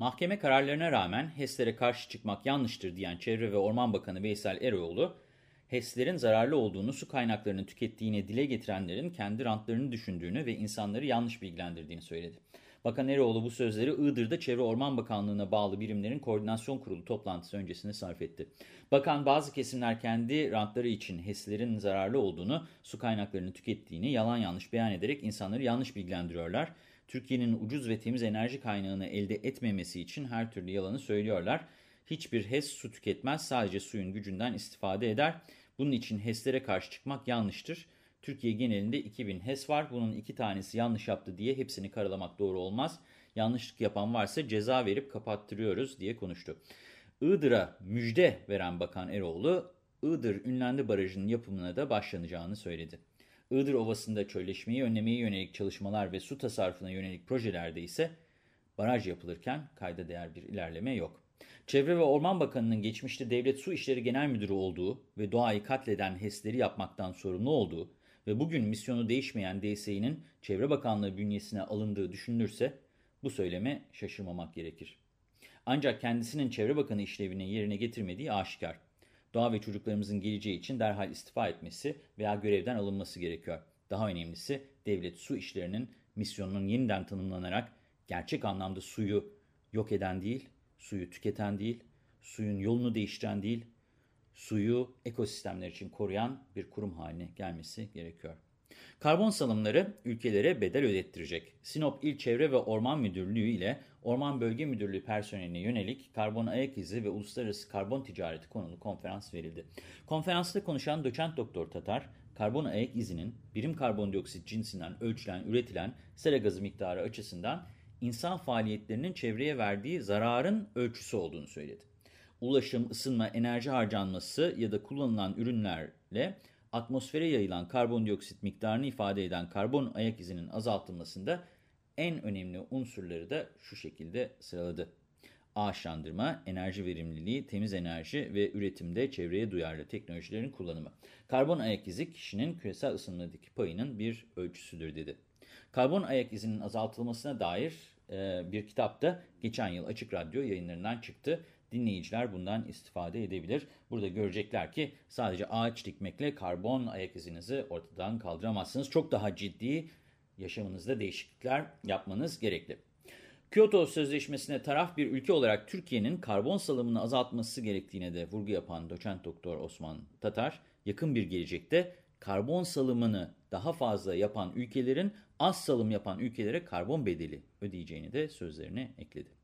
Mahkeme kararlarına rağmen HES'lere karşı çıkmak yanlıştır diyen Çevre ve Orman Bakanı Veysel Eroğlu, HES'lerin zararlı olduğunu, su kaynaklarını tükettiğini dile getirenlerin kendi rantlarını düşündüğünü ve insanları yanlış bilgilendirdiğini söyledi. Bakan Eroğlu bu sözleri Iğdır'da Çevre Orman Bakanlığı'na bağlı birimlerin koordinasyon kurulu toplantısı öncesinde sarf etti. Bakan bazı kesimler kendi rantları için HES'lerin zararlı olduğunu, su kaynaklarını tükettiğini yalan yanlış beyan ederek insanları yanlış bilgilendiriyorlar. Türkiye'nin ucuz ve temiz enerji kaynağını elde etmemesi için her türlü yalanı söylüyorlar. Hiçbir HES su tüketmez, sadece suyun gücünden istifade eder. Bunun için HES'lere karşı çıkmak yanlıştır. Türkiye genelinde 2000 HES var. Bunun iki tanesi yanlış yaptı diye hepsini karalamak doğru olmaz. Yanlışlık yapan varsa ceza verip kapattırıyoruz diye konuştu. Iğdır'a müjde veren Bakan Eroğlu, Iğdır Ünlendi Barajı'nın yapımına da başlanacağını söyledi. Iğdır Ovası'nda çölleşmeyi önlemeye yönelik çalışmalar ve su tasarrufuna yönelik projelerde ise baraj yapılırken kayda değer bir ilerleme yok. Çevre ve Orman Bakanı'nın geçmişte Devlet Su İşleri Genel Müdürü olduğu ve doğayı katleden HES'leri yapmaktan sorumlu olduğu ve bugün misyonu değişmeyen DSİ'nin Çevre Bakanlığı bünyesine alındığı düşünülürse bu söyleme şaşırmamak gerekir. Ancak kendisinin Çevre Bakanı işlevini yerine getirmediği aşikar. Doğa ve çocuklarımızın geleceği için derhal istifa etmesi veya görevden alınması gerekiyor. Daha önemlisi devlet su işlerinin misyonunun yeniden tanımlanarak gerçek anlamda suyu yok eden değil, suyu tüketen değil, suyun yolunu değiştiren değil, suyu ekosistemler için koruyan bir kurum haline gelmesi gerekiyor. Karbon salımları ülkelere bedel ödettirecek. Sinop İl Çevre ve Orman Müdürlüğü ile Orman Bölge Müdürlüğü personeline yönelik karbon ayak izi ve uluslararası karbon ticareti konulu konferans verildi. Konferansta konuşan doçent doktor Tatar, karbon ayak izinin birim karbondioksit cinsinden ölçülen, üretilen sera gazı miktarı açısından insan faaliyetlerinin çevreye verdiği zararın ölçüsü olduğunu söyledi. Ulaşım, ısınma, enerji harcanması ya da kullanılan ürünlerle atmosfere yayılan karbondioksit miktarını ifade eden karbon ayak izinin azaltılmasında en önemli unsurları da şu şekilde sıraladı. Ağaçlandırma, enerji verimliliği, temiz enerji ve üretimde çevreye duyarlı teknolojilerin kullanımı. Karbon ayak izi kişinin küresel ısınmadaki payının bir ölçüsüdür dedi. Karbon ayak izinin azaltılmasına dair e, bir kitap da geçen yıl Açık Radyo yayınlarından çıktı. Dinleyiciler bundan istifade edebilir. Burada görecekler ki sadece ağaç dikmekle karbon ayak izinizi ortadan kaldıramazsınız. Çok daha ciddi yaşamınızda değişiklikler yapmanız gerekli. Kyoto Sözleşmesi'ne taraf bir ülke olarak Türkiye'nin karbon salımını azaltması gerektiğine de vurgu yapan doçent doktor Osman Tatar, yakın bir gelecekte karbon salımını daha fazla yapan ülkelerin az salım yapan ülkelere karbon bedeli ödeyeceğini de sözlerine ekledi.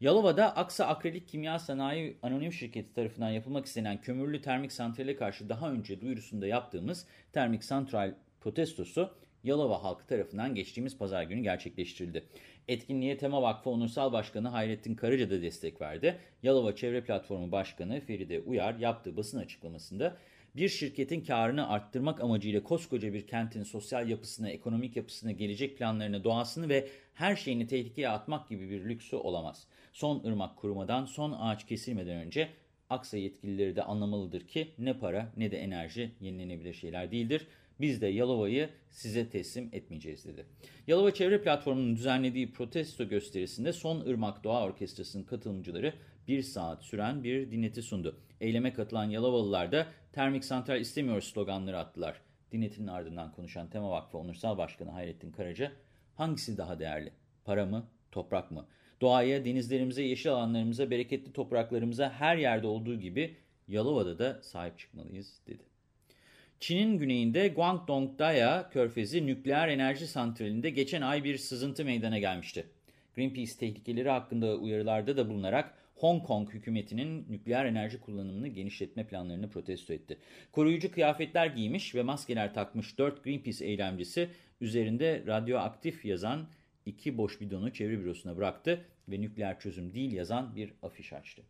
Yalova'da Aksa Akrilik Kimya Sanayi Anonim Şirketi tarafından yapılmak istenen kömürlü termik santrale karşı daha önce duyurusunda yaptığımız termik santral protestosu Yalova halkı tarafından geçtiğimiz pazar günü gerçekleştirildi. Etkinliğe Tema Vakfı Onursal Başkanı Hayrettin Karaca da destek verdi. Yalova Çevre Platformu Başkanı Feride Uyar yaptığı basın açıklamasında bir şirketin karını arttırmak amacıyla koskoca bir kentin sosyal yapısını, ekonomik yapısını, gelecek planlarını, doğasını ve her şeyini tehlikeye atmak gibi bir lüksü olamaz. Son ırmak kurumadan, son ağaç kesilmeden önce Aksa yetkilileri de anlamalıdır ki ne para ne de enerji yenilenebilir şeyler değildir. Biz de Yalova'yı size teslim etmeyeceğiz dedi. Yalova Çevre Platformu'nun düzenlediği protesto gösterisinde Son Irmak Doğa Orkestrası'nın katılımcıları bir saat süren bir dinleti sundu. Eyleme katılan Yalovalılar da termik santral istemiyoruz sloganları attılar. Dinletinin ardından konuşan Tema Vakfı Onursal Başkanı Hayrettin Karaca, hangisi daha değerli? Para mı, toprak mı? Doğaya, denizlerimize, yeşil alanlarımıza, bereketli topraklarımıza her yerde olduğu gibi Yalova'da da sahip çıkmalıyız dedi. Çin'in güneyinde Guangdong-Daya körfezi nükleer enerji santralinde geçen ay bir sızıntı meydana gelmişti. Greenpeace tehlikeleri hakkında uyarılarda da bulunarak Hong Kong hükümetinin nükleer enerji kullanımını genişletme planlarını protesto etti. Koruyucu kıyafetler giymiş ve maskeler takmış 4 Greenpeace eylemcisi üzerinde radyoaktif yazan iki boş bidonu çevre bürosuna bıraktı ve nükleer çözüm değil yazan bir afiş açtı.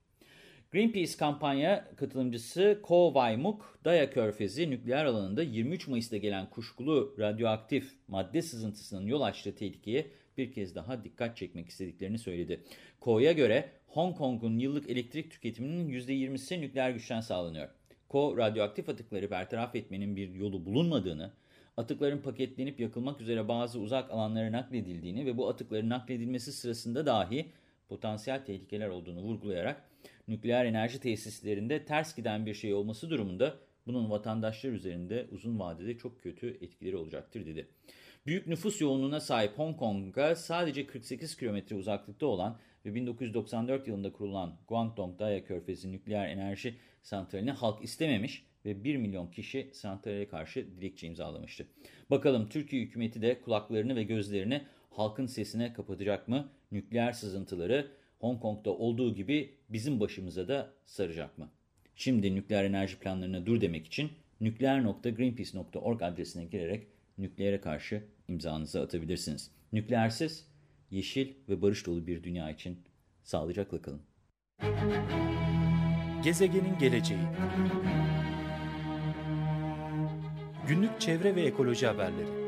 Greenpeace kampanya katılımcısı Ko Waimuk, Daya Körfezi nükleer alanında 23 Mayıs'ta gelen kuşkulu radyoaktif madde sızıntısının yol açtığı tehlikeye bir kez daha dikkat çekmek istediklerini söyledi. Ko'ya göre Hong Kong'un yıllık elektrik tüketiminin %20'si nükleer güçten sağlanıyor. Ko, radyoaktif atıkları bertaraf etmenin bir yolu bulunmadığını, atıkların paketlenip yakılmak üzere bazı uzak alanlara nakledildiğini ve bu atıkların nakledilmesi sırasında dahi potansiyel tehlikeler olduğunu vurgulayarak nükleer enerji tesislerinde ters giden bir şey olması durumunda bunun vatandaşlar üzerinde uzun vadede çok kötü etkileri olacaktır dedi. Büyük nüfus yoğunluğuna sahip Hong Kong'a sadece 48 kilometre uzaklıkta olan ve 1994 yılında kurulan Guangdong Daya Körfezi nükleer enerji santralini halk istememiş ve 1 milyon kişi santrale karşı dilekçe imzalamıştı. Bakalım Türkiye hükümeti de kulaklarını ve gözlerini halkın sesine kapatacak mı? Nükleer sızıntıları Hong Kong'da olduğu gibi bizim başımıza da saracak mı? Şimdi nükleer enerji planlarına dur demek için nükleer.greenpeace.org adresine girerek nükleere karşı imzanızı atabilirsiniz. Nükleersiz, yeşil ve barış dolu bir dünya için sağlıcakla kalın. Gezegenin geleceği Günlük çevre ve ekoloji haberleri